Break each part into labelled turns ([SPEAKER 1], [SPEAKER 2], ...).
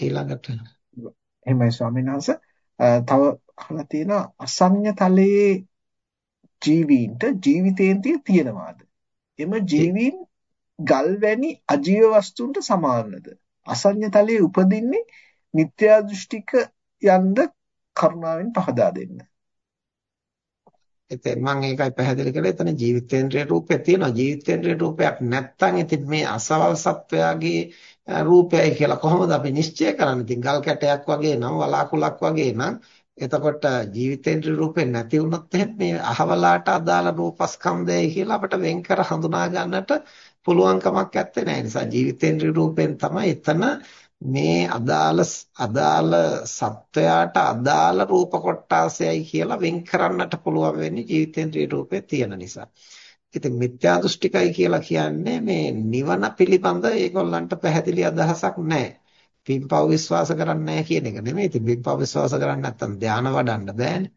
[SPEAKER 1] ඊළඟට
[SPEAKER 2] එහෙමයි ස්වාමීන් වහන්සේ. තව අහලා තියෙනවා අසඤ්ඤ තලයේ ජීවීන්ට ජීවිතේන්තිය තියෙනවාද? එම ජීවීන් ගල් වැනි අජීව වස්තුන්ට සමානද? අසඤ්ඤ තලයේ උපදින්නේ මිත්‍යා දෘෂ්ටික යන්ද කරුණාවෙන් පහදා දෙන්න.
[SPEAKER 1] ඉතින් මම ඒකයි පැහැදිලි කළේ. එතන ජීවිතේන්ද්‍රයේ රූපය තියෙනවා. ජීවිතේන්ද්‍රයේ රූපයක් නැත්නම් ඉතින් මේ අසවල් සත්වයාගේ රූපයයි කියලා කොහොමද අපි නිශ්චය කරන්නේ? ඉතින් ගල් කැටයක් වගේ නම් වලාකුලක් වගේ නම් එතකොට ජීවිතේන්ද්‍රිය රූපේ නැති වුණොත් එහෙනම් මේ අහවලාට අදාළ රූපස්කන්ධයයි කියලා අපිට වෙන් කර හඳුනා ගන්නට පුළුවන් කමක් නැත්තේ නෑ නිසා ජීවිතේන්ද්‍රිය රූපෙන් තමයි එතන මේ අදාළ අදාළ සත්වයාට අදාළ රූප කොටාසයයි කියලා වෙන් කරන්නට පුළුවන් වෙන්නේ ජීවිතේන්ද්‍රිය රූපේ තියෙන නිසා. ඉතින් මිත්‍යා දෘෂ්ටිකයි කියලා කියන්නේ මේ නිවන පිළිබඳ ඒගොල්ලන්ට පැහැදිලි අදහසක් නැහැ. පින්පව් විශ්වාස කරන්නේ නැහැ කියන එක නෙමෙයි. ඉතින් පින්පව් විශ්වාස කරන්නේ නැත්නම් ධානය වඩන්න බෑනේ.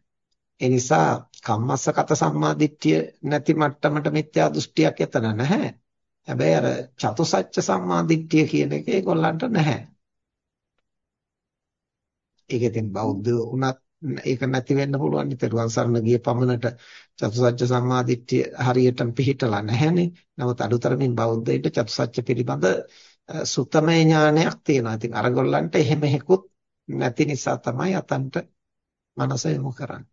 [SPEAKER 1] ඒ නිසා කම්මස්සගත සම්මාදිට්ඨිය නැති මට්ටමට මිත්‍යා දෘෂ්ටියක් එතන නැහැ. හැබැයි අර චතුසත්‍ය සම්මාදිට්ඨිය කියන එක ඒගොල්ලන්ට නැහැ. ඒක ඉතින් බෞද්ධ උනත් ඒක නැති වෙන්න පුළුවන්. ඊතරුවන් සරණ ගිය පමණට චතුසත්‍ය සම්මාදිට්ඨිය හරියටම පිළිහිටලා නැහැනේ. නමුත් අඩුතරමින් බෞද්ධයින්ට චතුසත්‍ය පිළිබඳ සුත්තමේ ඥානයක් තියෙනවා. ඉතින් අරගොල්ලන්ට එහෙම හේකුත් නැති නිසා තමයි අතන්ට මනස යොමු කරන්නේ.